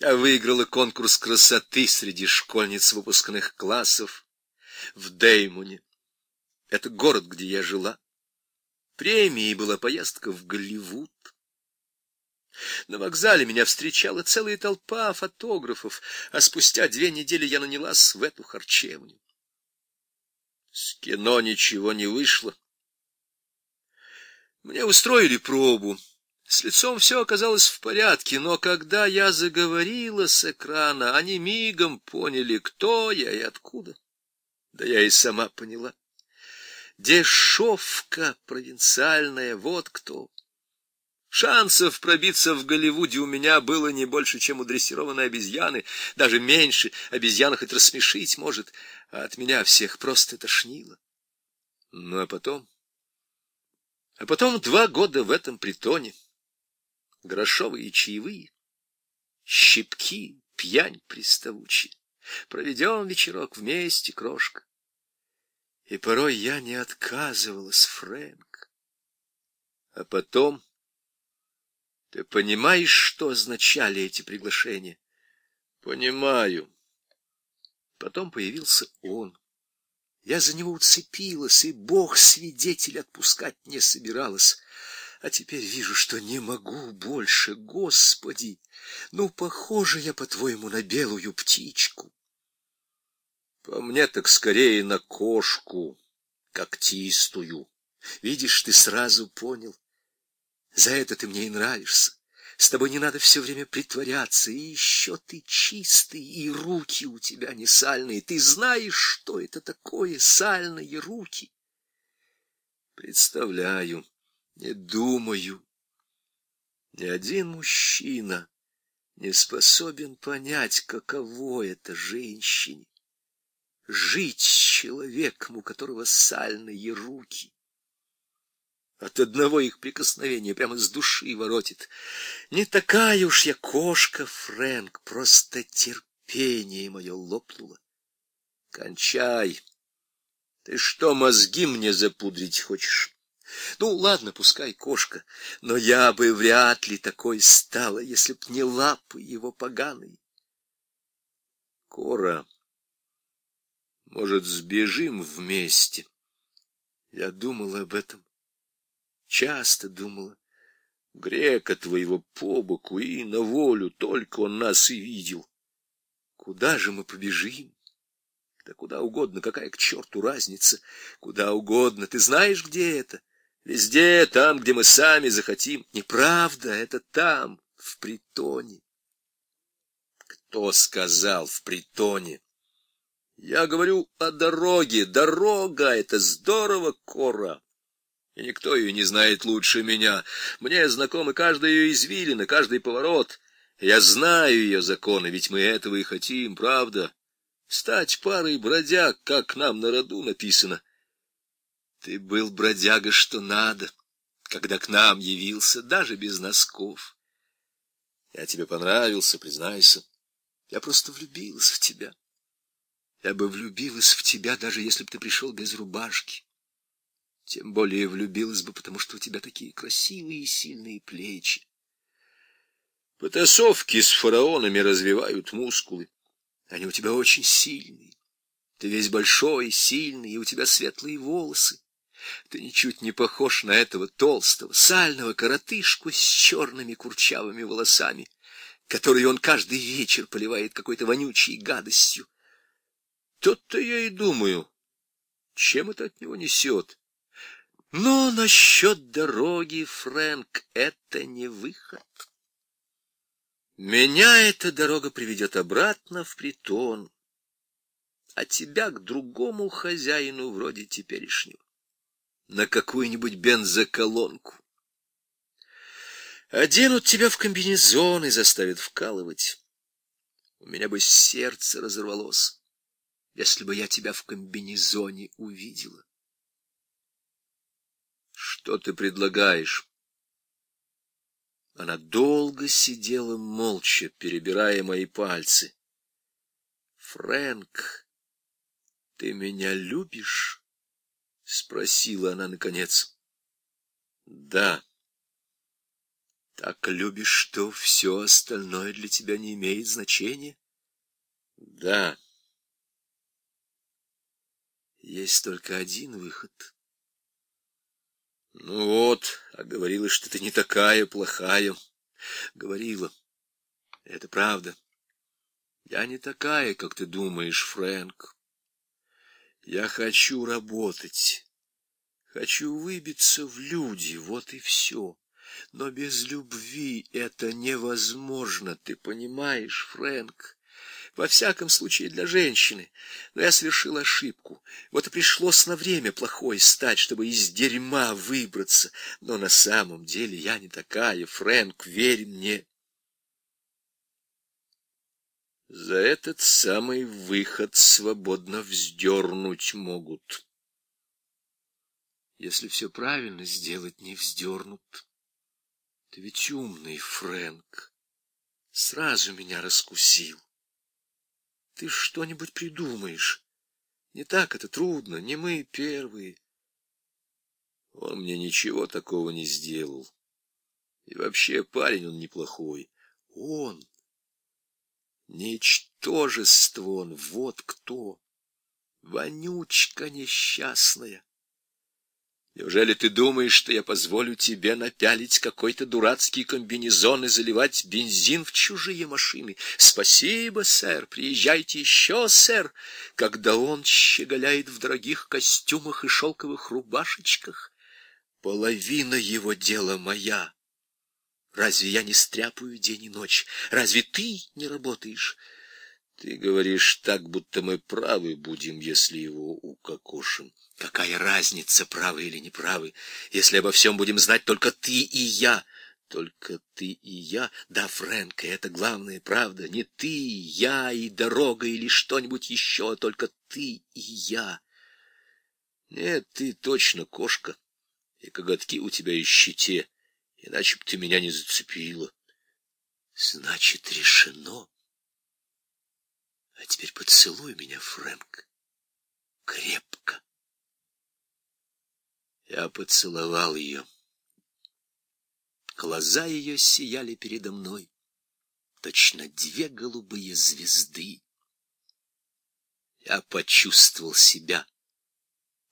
Я выиграла конкурс красоты среди школьниц выпускных классов в Деймоне. Это город, где я жила. Премией была поездка в Голливуд. На вокзале меня встречала целая толпа фотографов, а спустя две недели я нанялась в эту харчевню. С кино ничего не вышло. Мне устроили пробу. С лицом все оказалось в порядке, но когда я заговорила с экрана, они мигом поняли, кто я и откуда. Да я и сама поняла. Дешевка провинциальная, вот кто. Шансов пробиться в Голливуде у меня было не больше, чем у дрессированной обезьяны, даже меньше. Обезьяна хоть рассмешить может, а от меня всех просто тошнило. Ну, а потом... А потом два года в этом притоне. Грошовые чаевые, щипки, пьянь приставучие. Проведем вечерок вместе, крошка. И порой я не отказывалась, Фрэнк. А потом... Ты понимаешь, что означали эти приглашения? Понимаю. Потом появился он. Я за него уцепилась, и Бог свидетель отпускать не собиралась. А теперь вижу, что не могу больше, Господи. Ну, похоже я, по-твоему, на белую птичку. По мне так скорее на кошку, когтистую. Видишь, ты сразу понял. За это ты мне и нравишься. С тобой не надо все время притворяться, и еще ты чистый, и руки у тебя не сальные. Ты знаешь, что это такое сальные руки? Представляю, не думаю. Ни один мужчина не способен понять, каково это женщине. Жить с человеком, у которого сальные руки. От одного их прикосновения прямо с души воротит. Не такая уж я кошка, Фрэнк, просто терпение мое лопнуло. Кончай. Ты что, мозги мне запудрить хочешь? Ну, ладно, пускай кошка, но я бы вряд ли такой стала, если б не лапы его поганые. Кора, может, сбежим вместе? Я думала об этом. Часто думала. Грека твоего по боку и на волю, только он нас и видел. Куда же мы побежим? Да куда угодно, какая к черту разница? Куда угодно, ты знаешь, где это? Везде, там, где мы сами захотим. Неправда, это там, в притоне. Кто сказал в притоне? Я говорю о дороге. Дорога — это здорово, Кора и никто ее не знает лучше меня. Мне знакомы каждая ее извилина, каждый поворот. Я знаю ее законы, ведь мы этого и хотим, правда? Стать парой бродяг, как нам на роду написано. Ты был бродяга, что надо, когда к нам явился, даже без носков. Я тебе понравился, признайся. Я просто влюбилась в тебя. Я бы влюбилась в тебя, даже если бы ты пришел без рубашки. Тем более влюбилась бы, потому что у тебя такие красивые и сильные плечи. Потасовки с фараонами развивают мускулы. Они у тебя очень сильные. Ты весь большой, сильный, и у тебя светлые волосы. Ты ничуть не похож на этого толстого, сального коротышку с черными курчавыми волосами, который он каждый вечер поливает какой-то вонючей гадостью. Тот-то я и думаю, чем это от него несет. Но насчет дороги, Фрэнк, это не выход. Меня эта дорога приведет обратно в притон, а тебя к другому хозяину вроде теперешнего, на какую-нибудь бензоколонку. Оденут тебя в комбинезон и заставят вкалывать. У меня бы сердце разорвалось, если бы я тебя в комбинезоне увидела. Что ты предлагаешь? Она долго сидела молча, перебирая мои пальцы. Фрэнк, ты меня любишь? Спросила она наконец. Да. Так любишь, что все остальное для тебя не имеет значения? Да. Есть только один выход. Ну вот, а говорила, что ты не такая плохая. Говорила. Это правда. Я не такая, как ты думаешь, Фрэнк. Я хочу работать. Хочу выбиться в люди, вот и все. Но без любви это невозможно, ты понимаешь, Фрэнк? Во всяком случае для женщины. Но я совершил ошибку. Вот и пришлось на время плохой стать, чтобы из дерьма выбраться. Но на самом деле я не такая, Фрэнк, верь мне. За этот самый выход свободно вздернуть могут. Если все правильно сделать, не вздернут. Ты ведь умный, Фрэнк. Сразу меня раскусил. Ты что-нибудь придумаешь. Не так это трудно, не мы первые. Он мне ничего такого не сделал. И вообще парень он неплохой. Он... Ничтожество он, вот кто. Вонючка несчастная. Неужели ты думаешь, что я позволю тебе напялить какой-то дурацкий комбинезон и заливать бензин в чужие машины? Спасибо, сэр, приезжайте еще, сэр, когда он щеголяет в дорогих костюмах и шелковых рубашечках. Половина его дела моя. Разве я не стряпаю день и ночь? Разве ты не работаешь? Ты говоришь так, будто мы правы будем, если его укокошим. Какая разница, правы или неправы, если обо всем будем знать только ты и я? Только ты и я? Да, Фрэнк, это главная правда. Не ты, я и дорога или что-нибудь еще, а только ты и я. Нет, ты точно кошка, и коготки у тебя и щите, иначе б ты меня не зацепила. Значит, решено. А теперь поцелуй меня, Фрэнк, крепко. Я поцеловал ее. Глаза ее сияли передо мной, точно две голубые звезды. Я почувствовал себя,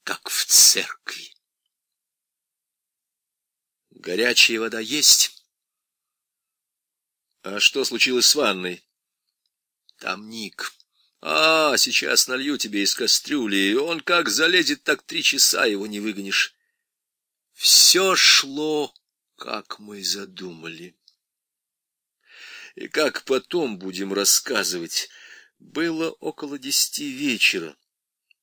как в церкви. Горячая вода есть? А что случилось с ванной? Там Ник. А, сейчас налью тебе из кастрюли, он как залезет, так три часа его не выгонишь. Все шло, как мы задумали. И как потом будем рассказывать, было около десяти вечера.